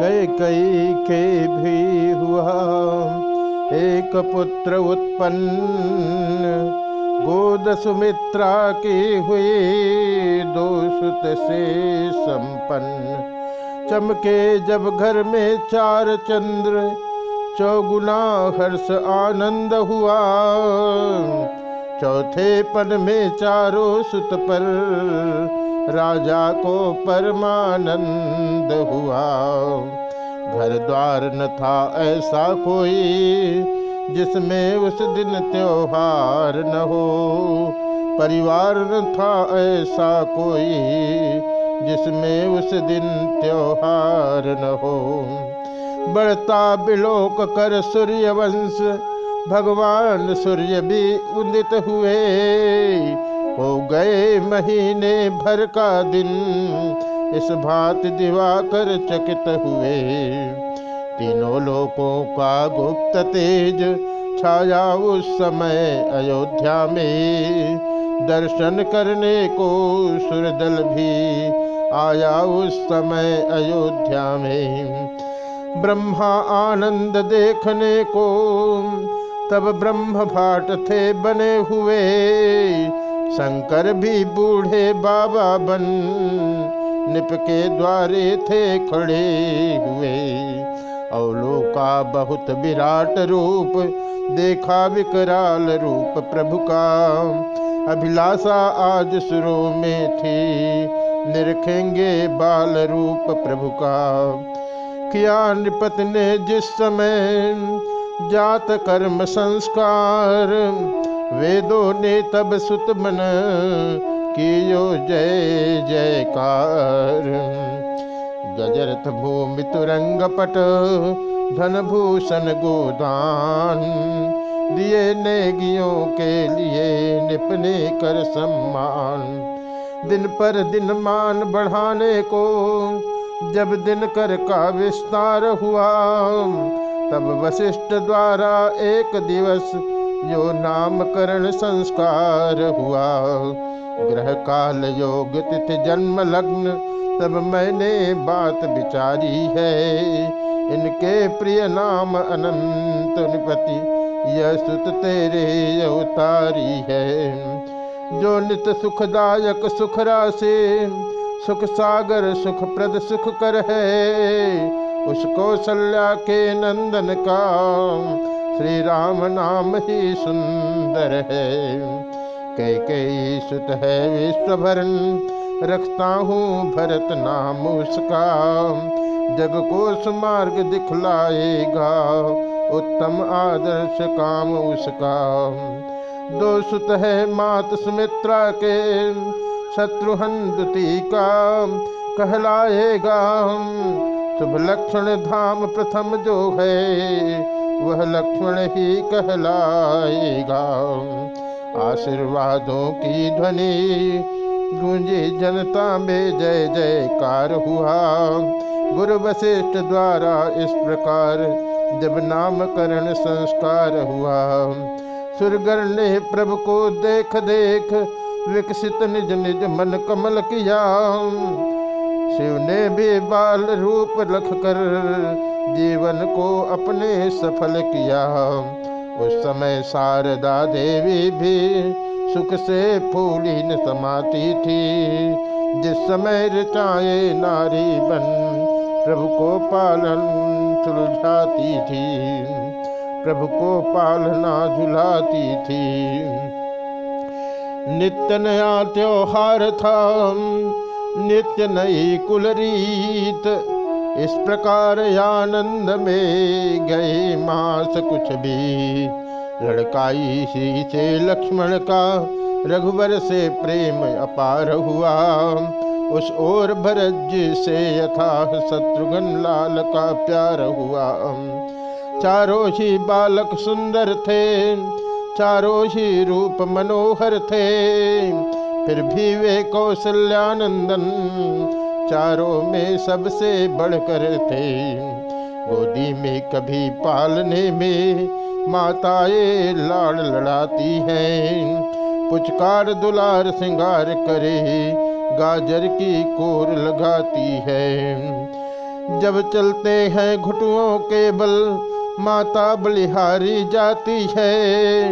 कई कई के भी हुआ। एक पुत्र उत्पन्न, गोद सुमित्रा की हुई, दो सुत से संपन्न। चमके जब घर में चार चंद्र, चौगुना हर्ष आनंद हुआ। चौथे पन में चारों सुत पर राजा को परमानंद हुआ। घर द्वार न था ऐसा कोई जिसमें उस दिन त्योहार न हो। परिवार न था ऐसा कोई जिसमें उस दिन त्योहार न हो। बढ़ता बिलोक कर सूर्य वंश भगवान सूर्य भी उदित हुए। हो गए महीने भर का दिन। इस भात दिवाकर चकित हुए। तीनों लोकों का गुप्त तेज छाया उस समय अयोध्या में। दर्शन करने को सुरदल भी आया उस समय अयोध्या में। ब्रह्मा आनंद देखने को, तब ब्रह्म भाट थे बने हुए। शंकर भी बूढ़े बाबा बन निप के द्वारे थे खड़े हुए। अवलोका बहुत विराट रूप, देखा विकराल रूप प्रभु का। अभिलाषा आज सुरों में थी, निरखेंगे बाल रूप प्रभु का। किया नृपत ने जिस समय जात कर्म संस्कार वेदों ने तब सुत मन कियो जय जयकार। गजरथ भूमि तुरंग पट धन भूषण गोदान दिए नेगियों के लिए निपने कर सम्मान। दिन पर दिन मान बढ़ाने को जब दिन कर का विस्तार हुआ, तब वशिष्ठ द्वारा एक दिवस यो नामकरण संस्कार हुआ। ग्रह काल योग तिथि जन्म लग्न, तब मैंने बात विचारी है। इनके प्रिय नाम अनंत निपति, यह सुत तेरे अवतारी है। जो नित सुखदायक सुख राशि, सुख सागर सुख प्रद सुख कर है, उस कौशल्या के नंदन का श्री राम नाम ही सुंदर है। कई कई सुत है विश्वभरन रखता हूँ भरत नाम उसका। जग को सुमार्ग दिखलाएगा, उत्तम आदर्श काम उसका। दो सुत है मात सुमित्रा के शत्रुहन का कहलाएगा। शुभ लक्षण धाम प्रथम जो है वह लक्ष्मण ही कहलाएगा। आशीर्वादों की ध्वनि गूंजी जनता में जय जयकार हुआ। गुरु वशिष्ठ द्वारा इस प्रकार जब नामकरण संस्कार हुआ। सुरगर ने प्रभु को देख देख विकसित निज निज मन कमल किया। शिव ने भी बाल रूप रख कर जीवन को अपने सफल किया। उस समय शारदा देवी भी सुख से फूलीन समाती थी। जिस समय रचाए नारी बन, प्रभु को पालन सुलझाती थी। प्रभु को पालना झुलाती थी। नित्य नया त्योहार था। नित्य नई कुल रीत। इस प्रकार आनंद में गए मास कुछ भी। लड़काई सी से लक्ष्मण का, रघुवर से प्रेम अपार हुआ। उस ओर भरज से यथा शत्रुघ्न लाल का प्यार हुआ। चारों ही बालक सुंदर थे, चारों ही रूप मनोहर थे। फिर भी वे कौशल्यानंदन चारों में सबसे बढ़कर थे। गोदी में कभी पालने में माताएँ लाड़ लड़ाती हैं। पुचकार दुलार सिंगार करे, गाजर की कोर लगाती है। जब चलते हैं घुटुओं के बल, माता बलिहारी जाती है।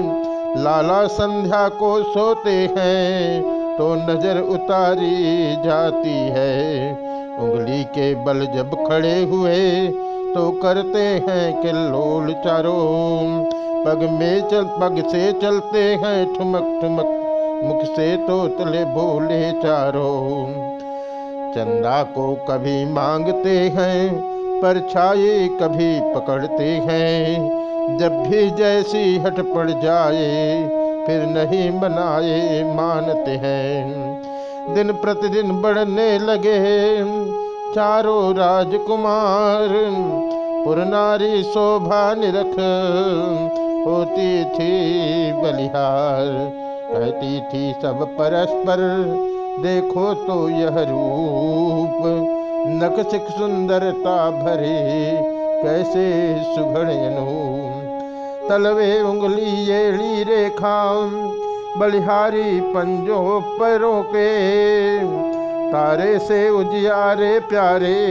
लाला संध्या को सोते हैं तो नज़र उतारी जाती है। उंगली के बल जब खड़े हुए तो करते हैं कि लोल चारों। पग में चल, पग से चलते हैं, ठुमक ठुमक, मुख से तो तले बोले चारों। चंदा को कभी मांगते हैं परछाई कभी पकड़ते हैं। जब भी जैसी हट पड़ जाए फिर नहीं मनाए, मानते हैं। दिन प्रतिदिन बढ़ने लगे, चारों राजकुमार पुरनारी शोभा निरख होती थी बलिहार। कहती थी, सब परस्पर देखो तो यह रूप नकसिक सुंदरता भरे, कैसे सुघड़नु तलवे उंगली येड़ी रेखा बलिहारी पंजों परों के। तारे से उजियारे प्यारे,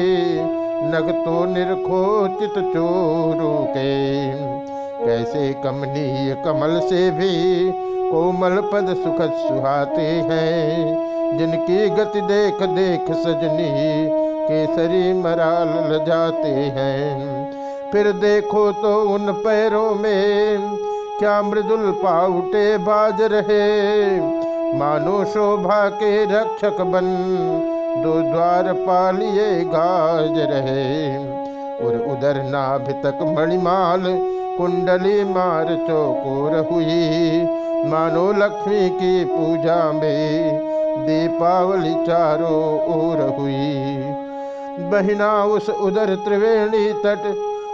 नग तो निरखो चित चोरों के। कैसे कमनीय कमल से भी कोमल पद सुखद सुहाते हैं। जिनकी गति देख देख सजनी, केसरी मराल जाते हैं। फिर देखो तो उन पैरों में क्या मृदुल पाउटे बाज रहे। मानो शोभा के रक्षक बन, दो द्वार पालिए गाज रहे। और उधर नाभ तक मणिमाल, कुंडली मार चौकोर हुई। मानो लक्ष्मी की पूजा में दीपावली चारों ओर हुई। बहिना उस उधर त्रिवेणी तट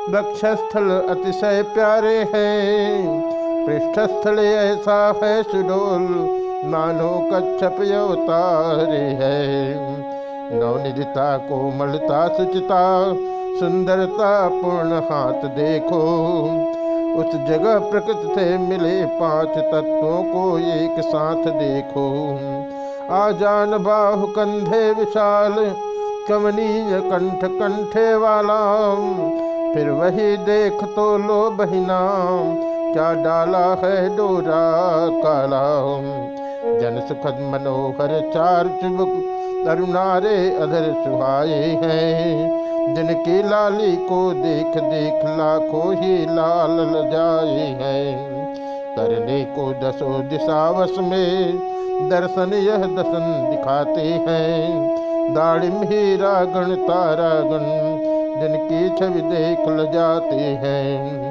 वक्षस्थल अतिशय प्यारे हैं। पृष्ठस्थल ऐसा है, सुडोल मानो कच्छप अवतारे है। नवनिधिता, कोमलता, सुचिता, सुंदरता, पूर्ण हाथ देखो। उस जगह प्रकृति से मिले पाँच तत्वों को एक साथ देखो। आजान बाहु कंधे विशाल, कमनीय कंठ कंठे वाला। वही देख तो लो बहिना, क्या डाला है डोरा काला? जन सुखद मनोहर चार चुबुक तरुणारे अधर सुहाए हैं। जिनकी लाली को देख देख लाखों ही लाल जाए हैं। करने को दसो दिशावस में, दर्शन यह दर्शन दिखाते हैं। दाड़िम हीरा गण तारा गण जिनकी छवि देख ल जाते हैं।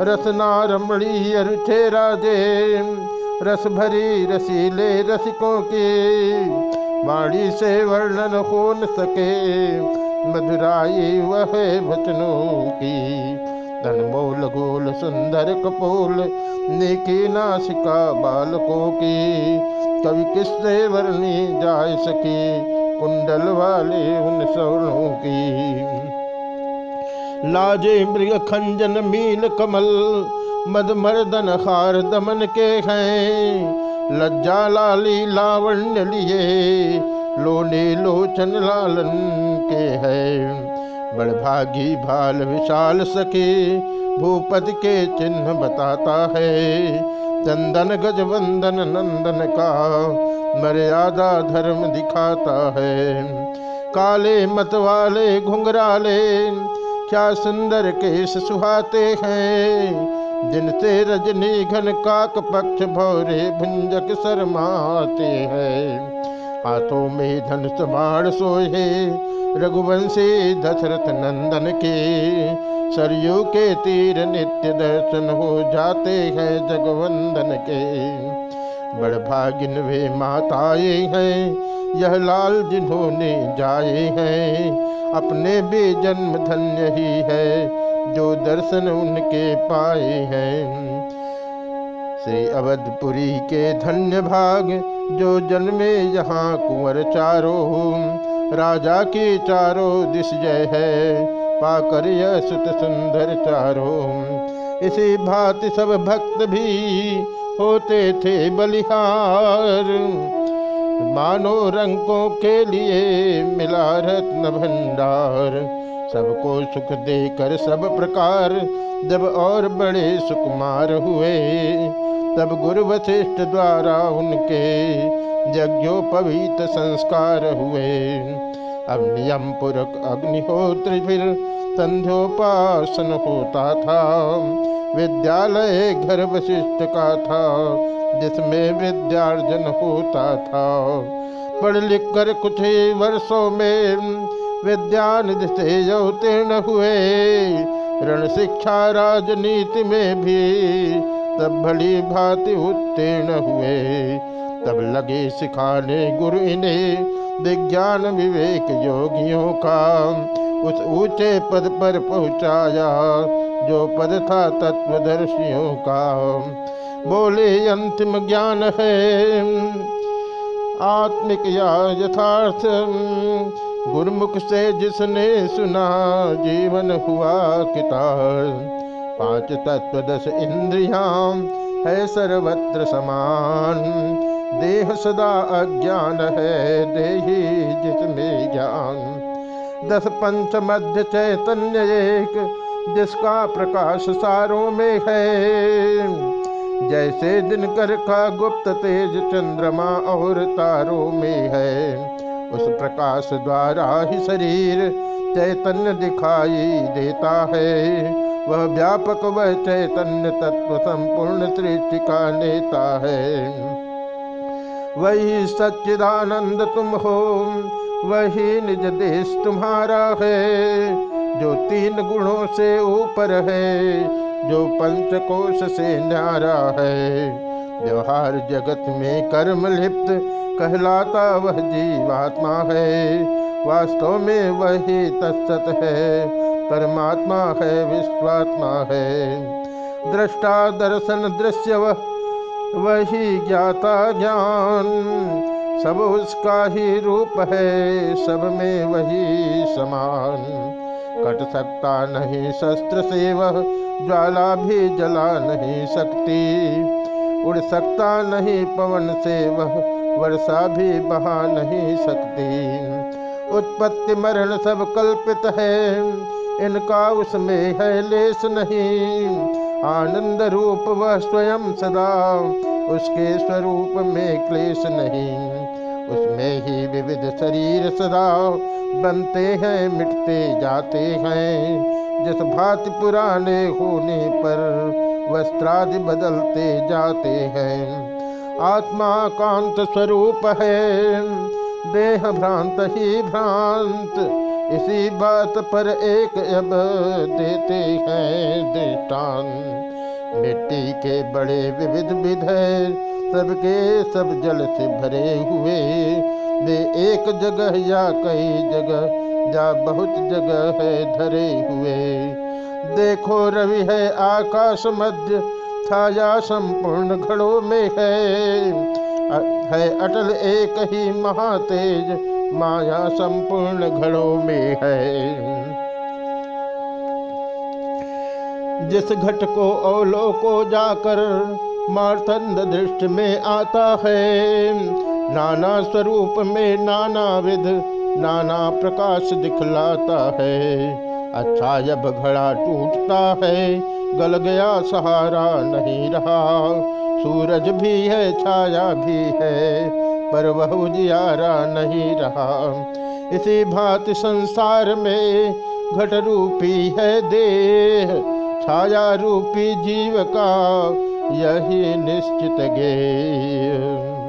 रसना रमणी अरुचे राजे, रस भरी रसीले रसिकों की, वाणी से वर्णन हो न सके। मधुराई वह वचनों की तनमोल गोल सुंदर कपोल, निकी नासिका बालकों की, कवि किससे वर्णी जा सके? कुंडल वाले उन स्वर्णों की। लाजे मृग खंजन मील कमल मदमर्दन हार दमन के हैं। लज्जा लाली लावण्य लिए, लोने लोचन लालन के हैं। बड़भागी भाल विशाल सके भूपति के चिन्ह बताता है। चंदन गजवंदन नंदन का मर्यादा धर्म दिखाता है। काले मत वाले घुंघराले क्या सुंदर केश सुहाते हैं। जिनसे रजनी घन काक पक्ष भौरे भुंजक शरमाते हैं। हाथों में धन समान सोहे, रघुवंशी दशरथ नंदन के। सरयू के तीर नित्य दर्शन हो जाते हैं जगवंदन के। बड़भागिन वे माताए हैं यह लाल जिन्होंने जाए हैं, अपने भी जन्म धन्य ही है, जो दर्शन उनके पाए हैं। श्री अवधपुरी के धन्य भाग, जो जन्मे यहाँ कुंवर चारों, राजा की चारों दिश जय है, पाकर यह सुत सुंदर चारों। इसी भांति सब भक्त भी होते थे बलिहार। मानो रंगों के लिए मिला रत्न भंडार। सबको सुख देकर सब प्रकार, जब और बड़े सुकुमार हुए। तब गुरु वशिष्ठ द्वारा उनके यज्ञोपवीत संस्कार हुए। अब नियम पूर्वक अग्निहोत्र फिर संध्योपासन होता था। विद्यालय घर वशिष्ठ का था। जिसमें विद्यार्जन होता था। पढ़ लिख कर कुछ ही वर्षों में विद्यानिधि से उत्तीर्ण हुए। रण शिक्षा राजनीति में भी तब भली भांति उत्तीर्ण हुए। तब लगे सिखाने गुरु इन्हें विज्ञान विवेक योगियों का उस ऊँचे पद पर पहुँचाया, जो पद था तत्वदर्शियों का। बोले, अंतिम ज्ञान है। आत्मिक या यथार्थ, गुरुमुख से जिसने सुना, जीवन हुआ किताब। पाँच तत्व दस इंद्रिया है सर्वत्र समान। देह सदा अज्ञान है, देही जिसमें ज्ञान। दस पंच मध्य चैतन्य एक, जिसका प्रकाश सारों में है। जैसे दिनकर का गुप्त तेज चंद्रमा और तारों में है। उस प्रकाश द्वारा ही शरीर चैतन्य दिखाई देता है। वह व्यापक वह चैतन्य तत्व संपूर्ण सृष्टि का नेता है। वही सच्चिदानंद तुम हो, वही निज देश तुम्हारा है, जो तीन गुणों से ऊपर है। जो पंचकोश से न्यारा है। व्यवहार जगत में कर्म लिप्त कहलाता वह जीवात्मा है। वास्तव में वही तत्सत है। परमात्मा है, विश्वात्मा है। दृष्टा दर्शन दृश्य वह, वही ज्ञाता ज्ञान। सब उसका ही रूप है, सब में वही समान। कट सकता नहीं शस्त्र से वह ज्वाला भी जला नहीं सकती। उड़ सकता नहीं पवन से वह, वर्षा भी बहा नहीं सकती। उत्पत्ति मरण सब कल्पित है, इनका उसमें है लेस नहीं। आनंद रूप वह स्वयं सदा, उसके स्वरूप में क्लेश नहीं। उसमें ही विविध शरीर सदा, बनते हैं, मिटते जाते हैं। जिस भांति पुराने होने पर वस्त्रादि बदलते जाते हैं। आत्मा कांत स्वरूप है, देह भ्रांत ही भ्रांत, इसी बात पर एक अब देते हैं दृष्टान मिट्टी के बड़े विविध विध है, सबके सब जल से भरे हुए। वे एक जगह या कई जगह या बहुत जगह है धरे हुए। देखो रवि है आकाश मध्य, छाया संपूर्ण घड़ों में है। है अटल एक ही महातेज, माया संपूर्ण घड़ों में है। जिस घट को औलो को जाकर मार्थंद दृष्टि में आता है, नाना स्वरूप में नाना विध नाना प्रकाश दिखलाता है। अच्छा जब घड़ा टूटता है, गल गया सहारा नहीं रहा। सूरज भी है, छाया भी है, पर वह उजियारा नहीं रहा। इसी भांति संसार में घट रूपी है देह, छाया रूपी जीव का यही निश्चित गे